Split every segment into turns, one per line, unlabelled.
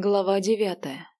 Глава девятая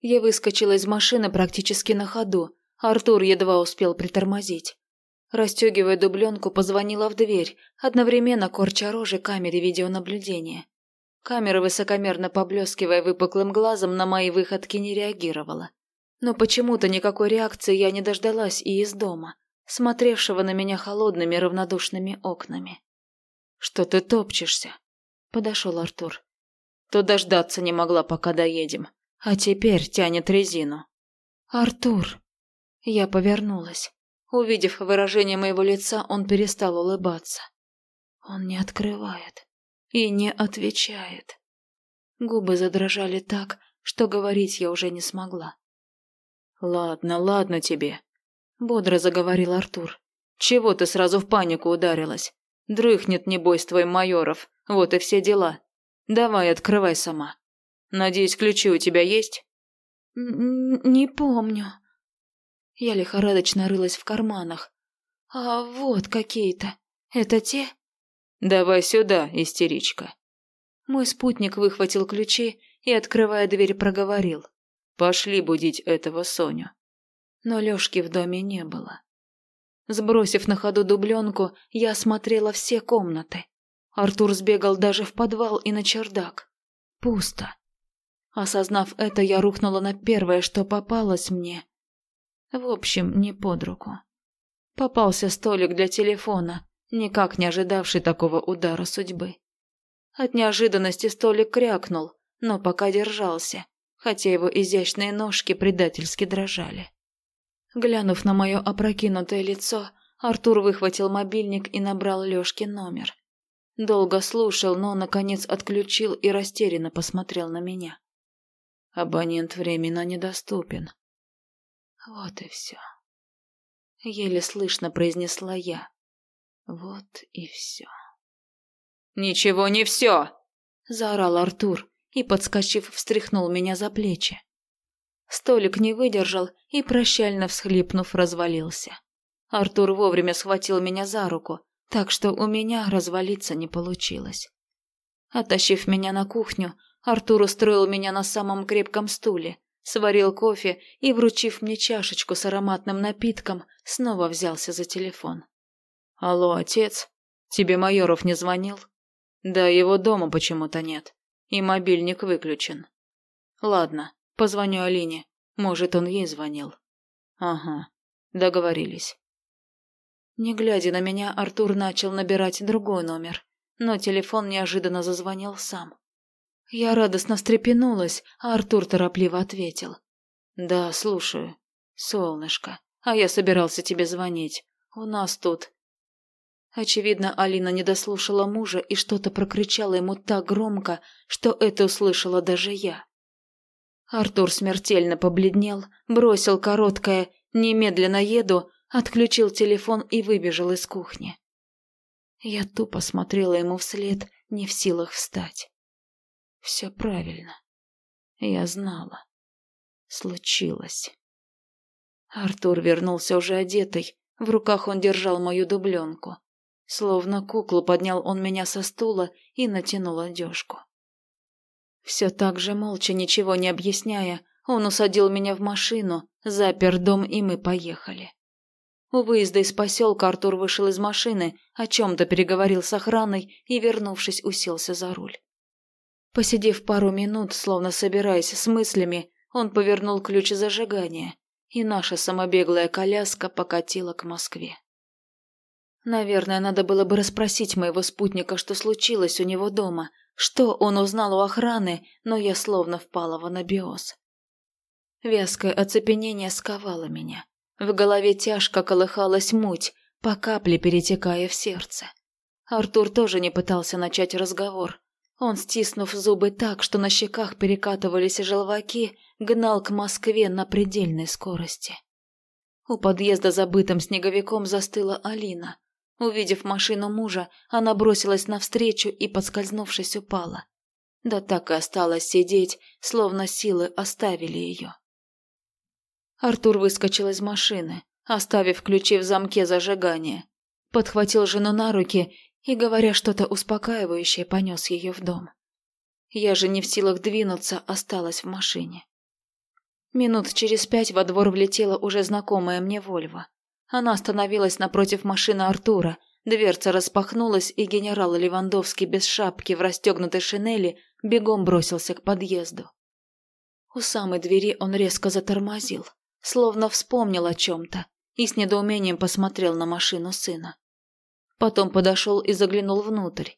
Я выскочила из машины практически на ходу. Артур едва успел притормозить. Расстегивая дубленку, позвонила в дверь, одновременно корча рожи камере видеонаблюдения. Камера, высокомерно поблескивая выпуклым глазом, на мои выходки не реагировала. Но почему-то никакой реакции я не дождалась и из дома, смотревшего на меня холодными равнодушными окнами. «Что ты топчешься?» – подошел Артур. «То дождаться не могла, пока доедем, а теперь тянет резину». «Артур!» Я повернулась. Увидев выражение моего лица, он перестал улыбаться. Он не открывает и не отвечает. Губы задрожали так, что говорить я уже не смогла. «Ладно, ладно тебе», — бодро заговорил Артур. «Чего ты сразу в панику ударилась? Дрыхнет, небось, твой майоров, вот и все дела. Давай, открывай сама. Надеюсь, ключи у тебя есть?» «Не помню». Я лихорадочно рылась в карманах. «А вот какие-то. Это те?» «Давай сюда, истеричка». Мой спутник выхватил ключи и, открывая дверь, проговорил. «Пошли будить этого Соню». Но Лёшки в доме не было. Сбросив на ходу дубленку, я осмотрела все комнаты. Артур сбегал даже в подвал и на чердак. Пусто. Осознав это, я рухнула на первое, что попалось мне. В общем, не под руку. Попался столик для телефона, никак не ожидавший такого удара судьбы. От неожиданности столик крякнул, но пока держался, хотя его изящные ножки предательски дрожали. Глянув на мое опрокинутое лицо, Артур выхватил мобильник и набрал Лёшкин номер. Долго слушал, но, наконец, отключил и растерянно посмотрел на меня. Абонент временно недоступен. Вот и все. Еле слышно произнесла я. Вот и все. «Ничего не все!» – заорал Артур и, подскочив, встряхнул меня за плечи. Столик не выдержал и, прощально всхлипнув, развалился. Артур вовремя схватил меня за руку, так что у меня развалиться не получилось. Оттащив меня на кухню, Артур устроил меня на самом крепком стуле, сварил кофе и, вручив мне чашечку с ароматным напитком, снова взялся за телефон. «Алло, отец? Тебе Майоров не звонил?» «Да, его дома почему-то нет. И мобильник выключен». «Ладно, позвоню Алине. Может, он ей звонил». «Ага, договорились». Не глядя на меня, Артур начал набирать другой номер, но телефон неожиданно зазвонил сам. Я радостно встрепенулась, а Артур торопливо ответил. «Да, слушаю. Солнышко, а я собирался тебе звонить. У нас тут Очевидно, Алина не дослушала мужа и что-то прокричала ему так громко, что это услышала даже я. Артур смертельно побледнел, бросил короткое «немедленно еду», отключил телефон и выбежал из кухни. Я тупо смотрела ему вслед, не в силах встать. Все правильно. Я знала. Случилось. Артур вернулся уже одетый, в руках он держал мою дубленку. Словно куклу поднял он меня со стула и натянул одежку. Все так же молча, ничего не объясняя, он усадил меня в машину, запер дом, и мы поехали. У выезда из поселка Артур вышел из машины, о чем-то переговорил с охраной и, вернувшись, уселся за руль. Посидев пару минут, словно собираясь с мыслями, он повернул ключ зажигания, и наша самобеглая коляска покатила к Москве. Наверное, надо было бы расспросить моего спутника, что случилось у него дома, что он узнал у охраны, но я словно впала в анабиоз. Вязкое оцепенение сковало меня. В голове тяжко колыхалась муть, по капле перетекая в сердце. Артур тоже не пытался начать разговор. Он, стиснув зубы так, что на щеках перекатывались желваки, гнал к Москве на предельной скорости. У подъезда забытым снеговиком застыла Алина. Увидев машину мужа, она бросилась навстречу и, подскользнувшись, упала. Да так и осталась сидеть, словно силы оставили ее. Артур выскочил из машины, оставив ключи в замке зажигания. Подхватил жену на руки и, говоря что-то успокаивающее, понес ее в дом. Я же не в силах двинуться, осталась в машине. Минут через пять во двор влетела уже знакомая мне Вольва. Она остановилась напротив машины Артура, дверца распахнулась, и генерал Левандовский без шапки в расстегнутой шинели бегом бросился к подъезду. У самой двери он резко затормозил, словно вспомнил о чем-то, и с недоумением посмотрел на машину сына. Потом подошел и заглянул внутрь.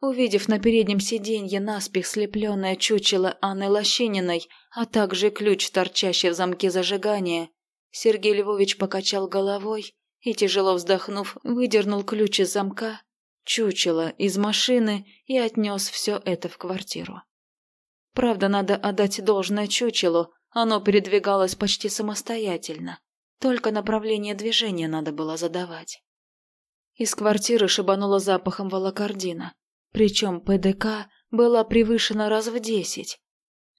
Увидев на переднем сиденье наспех слепленное чучело Анны Лощининой, а также ключ, торчащий в замке зажигания, Сергей Львович покачал головой и, тяжело вздохнув, выдернул ключ из замка, чучело из машины и отнес все это в квартиру. Правда, надо отдать должное чучелу, оно передвигалось почти самостоятельно, только направление движения надо было задавать. Из квартиры шибануло запахом волокордина. Причем ПДК была превышена раз в десять.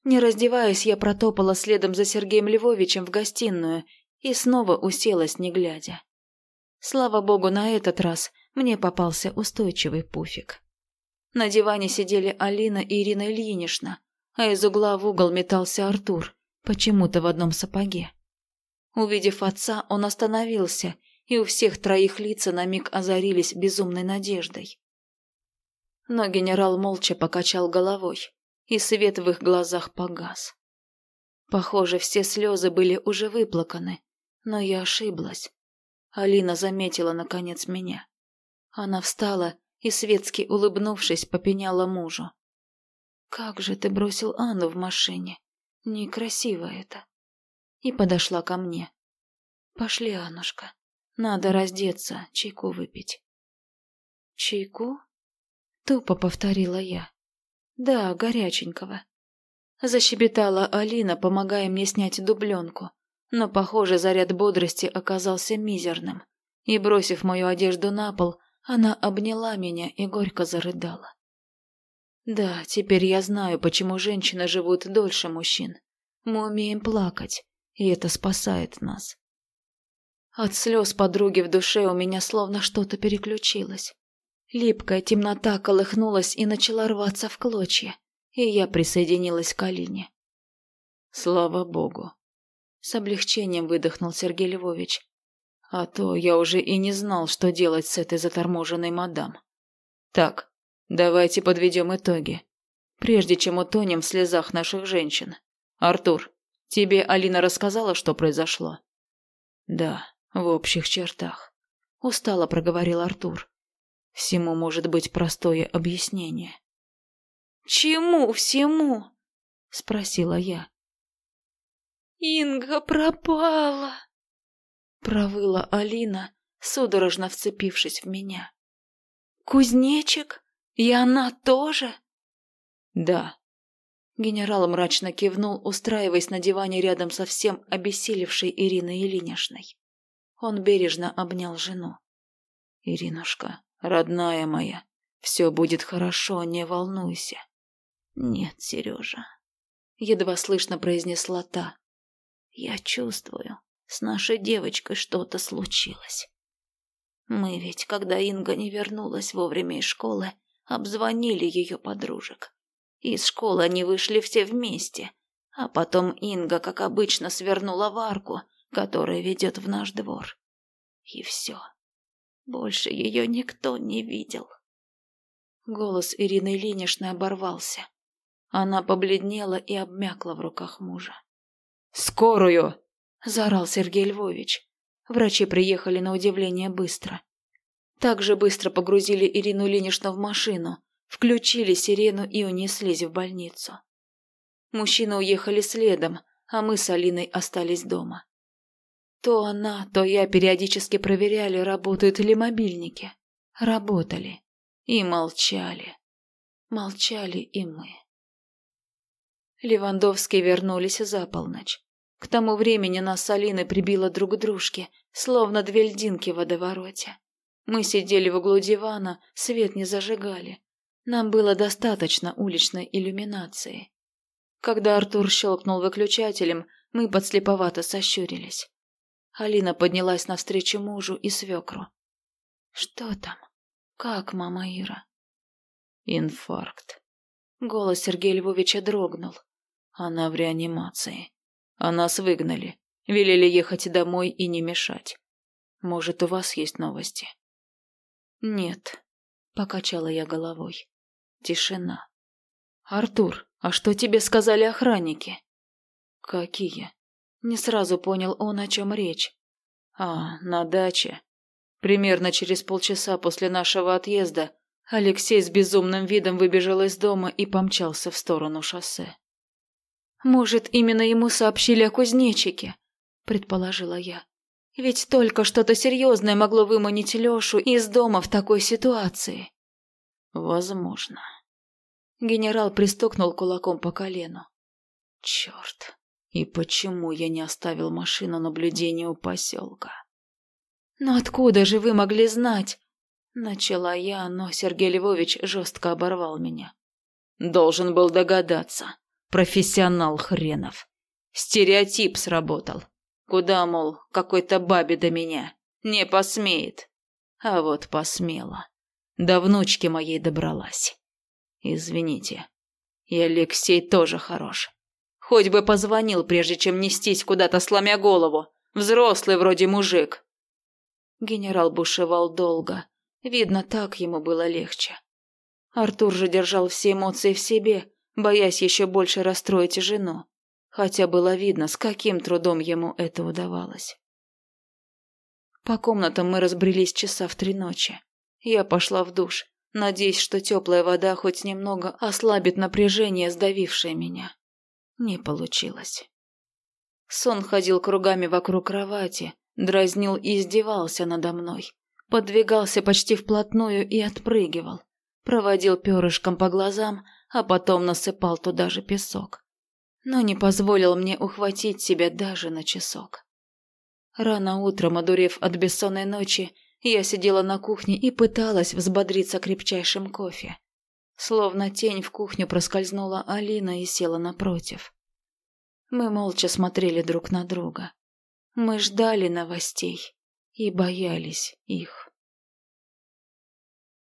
Не раздеваясь, я протопала следом за Сергеем Львовичем в гостиную и снова уселась, не глядя. Слава богу, на этот раз мне попался устойчивый пуфик. На диване сидели Алина и Ирина Ильинична, а из угла в угол метался Артур, почему-то в одном сапоге. Увидев отца, он остановился, и у всех троих лица на миг озарились безумной надеждой. Но генерал молча покачал головой, и свет в их глазах погас. Похоже, все слезы были уже выплаканы, но я ошиблась. Алина заметила, наконец, меня. Она встала и, светски улыбнувшись, попеняла мужу. «Как же ты бросил Анну в машине? Некрасиво это!» И подошла ко мне. «Пошли, Аннушка, надо раздеться, чайку выпить». «Чайку?» Тупо повторила я. Да, горяченького. Защебетала Алина, помогая мне снять дубленку. Но, похоже, заряд бодрости оказался мизерным. И, бросив мою одежду на пол, она обняла меня и горько зарыдала. Да, теперь я знаю, почему женщины живут дольше мужчин. Мы умеем плакать, и это спасает нас. От слез подруги в душе у меня словно что-то переключилось. Липкая темнота колыхнулась и начала рваться в клочья, и я присоединилась к Алине. Слава богу. С облегчением выдохнул Сергей Львович. А то я уже и не знал, что делать с этой заторможенной мадам. Так, давайте подведем итоги. Прежде чем утонем в слезах наших женщин. Артур, тебе Алина рассказала, что произошло? Да, в общих чертах. Устало проговорил Артур. Всему может быть простое объяснение. «Чему всему?» — спросила я. «Инга пропала!» — провыла Алина, судорожно вцепившись в меня. «Кузнечик? И она тоже?» «Да». Генерал мрачно кивнул, устраиваясь на диване рядом со всем обессилевшей Ириной Ильиничной. Он бережно обнял жену. «Иринушка, Родная моя, все будет хорошо, не волнуйся. Нет, Сережа, едва слышно произнесла та. Я чувствую, с нашей девочкой что-то случилось. Мы ведь, когда Инга не вернулась вовремя из школы, обзвонили ее подружек. Из школы они вышли все вместе, а потом Инга, как обычно, свернула в арку, которая ведет в наш двор. И все. Больше ее никто не видел. Голос Ирины Ильиничны оборвался. Она побледнела и обмякла в руках мужа. «Скорую!» – заорал Сергей Львович. Врачи приехали на удивление быстро. Так же быстро погрузили Ирину Ильиничну в машину, включили сирену и унеслись в больницу. Мужчины уехали следом, а мы с Алиной остались дома. То она, то я периодически проверяли, работают ли мобильники. Работали. И молчали. Молчали и мы. Левандовские вернулись за полночь. К тому времени нас с Алиной прибило друг к дружке, словно две льдинки в водовороте. Мы сидели в углу дивана, свет не зажигали. Нам было достаточно уличной иллюминации. Когда Артур щелкнул выключателем, мы подслеповато сощурились. Алина поднялась навстречу мужу и свекру. «Что там? Как мама Ира?» «Инфаркт», Голос Сергея Львовича дрогнул. Она в реанимации. А нас выгнали. Велели ехать домой и не мешать. Может, у вас есть новости? Нет, покачала я головой. Тишина. Артур, а что тебе сказали охранники? Какие? Не сразу понял он, о чем речь. А, на даче. Примерно через полчаса после нашего отъезда Алексей с безумным видом выбежал из дома и помчался в сторону шоссе. Может, именно ему сообщили о кузнечике, предположила я. Ведь только что-то серьезное могло выманить Лешу из дома в такой ситуации. Возможно. Генерал пристукнул кулаком по колену. Черт, и почему я не оставил машину наблюдения у поселка? Но откуда же вы могли знать? Начала я, но Сергей Львович жестко оборвал меня. Должен был догадаться. Профессионал хренов. Стереотип сработал. Куда, мол, какой-то бабе до меня? Не посмеет. А вот посмела. До внучки моей добралась. Извините. И Алексей тоже хорош. Хоть бы позвонил, прежде чем нестись куда-то, сломя голову. Взрослый вроде мужик. Генерал бушевал долго. Видно, так ему было легче. Артур же держал все эмоции в себе, боясь еще больше расстроить жену хотя было видно, с каким трудом ему это удавалось. По комнатам мы разбрелись часа в три ночи. Я пошла в душ, надеясь, что теплая вода хоть немного ослабит напряжение, сдавившее меня. Не получилось. Сон ходил кругами вокруг кровати, дразнил и издевался надо мной. Подвигался почти вплотную и отпрыгивал. Проводил перышком по глазам, а потом насыпал туда же песок но не позволил мне ухватить себя даже на часок. Рано утром, одурев от бессонной ночи, я сидела на кухне и пыталась взбодриться крепчайшим кофе. Словно тень в кухню проскользнула Алина и села напротив. Мы молча смотрели друг на друга. Мы ждали новостей и боялись их.